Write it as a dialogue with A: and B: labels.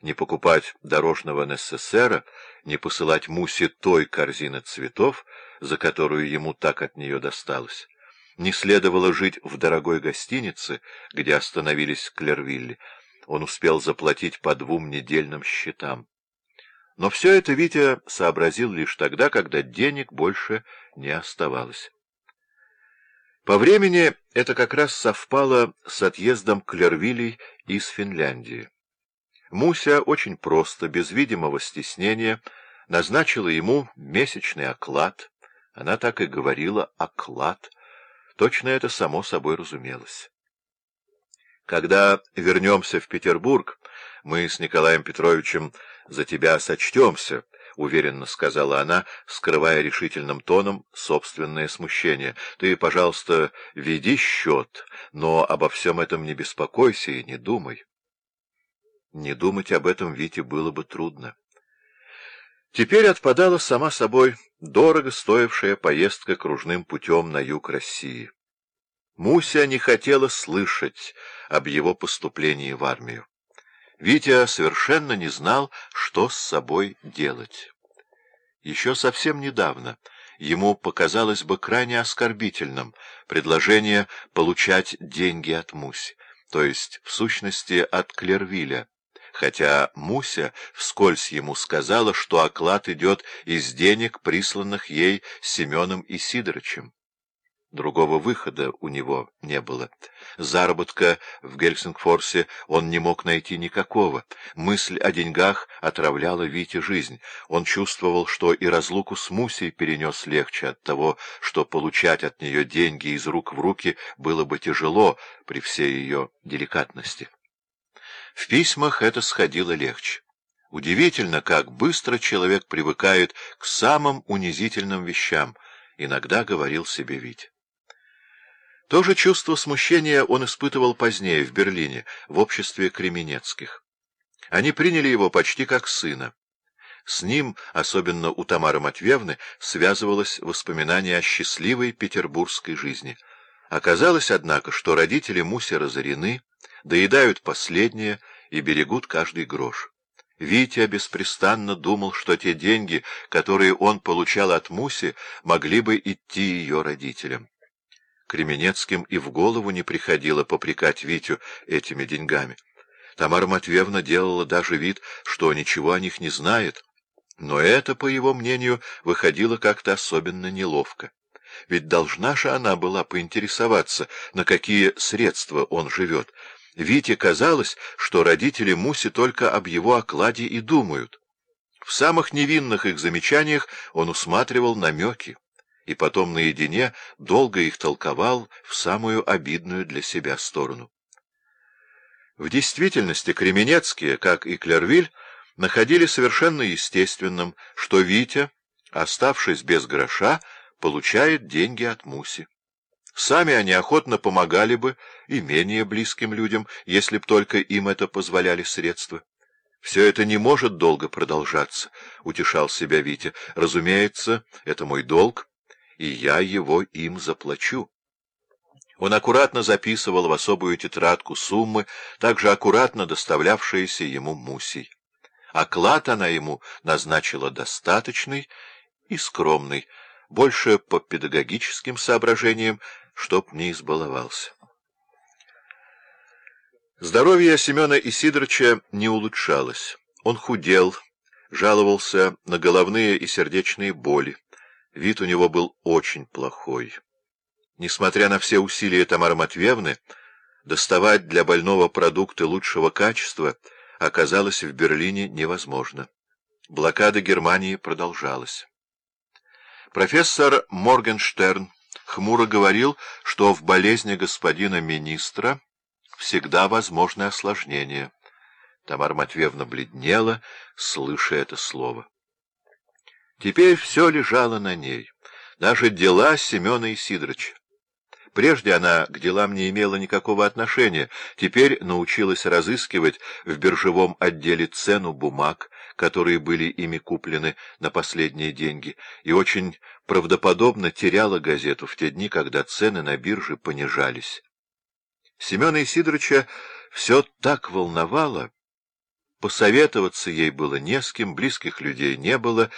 A: не покупать дорожного НССРа, не посылать Мусе той корзины цветов, за которую ему так от нее досталось. Не следовало жить в дорогой гостинице, где остановились в Клервилле. Он успел заплатить по двум недельным счетам. Но все это Витя сообразил лишь тогда, когда денег больше не оставалось. По времени это как раз совпало с отъездом Клервилей из Финляндии. Муся очень просто, без видимого стеснения, назначила ему месячный оклад. Она так и говорила «оклад». Точно это само собой разумелось. Когда вернемся в Петербург, мы с Николаем Петровичем за тебя сочтемся, — уверенно сказала она, скрывая решительным тоном собственное смущение. — Ты, пожалуйста, веди счет, но обо всем этом не беспокойся и не думай. Не думать об этом Вите было бы трудно. Теперь отпадала сама собой дорого стоившая поездка кружным путем на юг России. Муся не хотела слышать об его поступлении в армию. Витя совершенно не знал, что с собой делать. Еще совсем недавно ему показалось бы крайне оскорбительным предложение получать деньги от Муси, то есть, в сущности, от Клервиля, хотя Муся вскользь ему сказала, что оклад идет из денег, присланных ей Семеном и Сидорычем. Другого выхода у него не было. Заработка в Гельсингфорсе он не мог найти никакого. Мысль о деньгах отравляла Вите жизнь. Он чувствовал, что и разлуку с Мусей перенес легче от того, что получать от нее деньги из рук в руки было бы тяжело при всей ее деликатности. В письмах это сходило легче. Удивительно, как быстро человек привыкает к самым унизительным вещам, иногда говорил себе Витя. То же чувство смущения он испытывал позднее, в Берлине, в обществе Кременецких. Они приняли его почти как сына. С ним, особенно у Тамары Матвеевны, связывалось воспоминание о счастливой петербургской жизни. Оказалось, однако, что родители Муси разорены, доедают последнее и берегут каждый грош. Витя беспрестанно думал, что те деньги, которые он получал от Муси, могли бы идти ее родителям. Кременецким и в голову не приходило попрекать Витю этими деньгами. Тамара Матвеевна делала даже вид, что ничего о них не знает, но это, по его мнению, выходило как-то особенно неловко. Ведь должна же она была поинтересоваться, на какие средства он живет. Вите казалось, что родители Муси только об его окладе и думают. В самых невинных их замечаниях он усматривал намеки и потом наедине долго их толковал в самую обидную для себя сторону. В действительности Кременецкие, как и Клервиль, находили совершенно естественным, что Витя, оставшись без гроша, получает деньги от Муси. Сами они охотно помогали бы и менее близким людям, если б только им это позволяли средства. «Все это не может долго продолжаться», — утешал себя Витя. «Разумеется, это мой долг» и я его им заплачу. Он аккуратно записывал в особую тетрадку суммы, также аккуратно доставлявшиеся ему Мусей. Оклад она ему назначила достаточный и скромный, больше по педагогическим соображениям, чтоб не избаловался. Здоровье Семена Исидоровича не улучшалось. Он худел, жаловался на головные и сердечные боли. Вид у него был очень плохой. Несмотря на все усилия Тамары Матвеевны, доставать для больного продукты лучшего качества оказалось в Берлине невозможно. Блокада Германии продолжалась. Профессор Моргенштерн хмуро говорил, что в болезни господина министра всегда возможны осложнения. Тамара Матвеевна бледнела, слыша это слово. Теперь все лежало на ней, даже дела Семена Исидоровича. Прежде она к делам не имела никакого отношения, теперь научилась разыскивать в биржевом отделе цену бумаг, которые были ими куплены на последние деньги, и очень правдоподобно теряла газету в те дни, когда цены на бирже понижались. Семена Исидоровича все так волновало, Посоветоваться ей было не с кем, близких людей не было,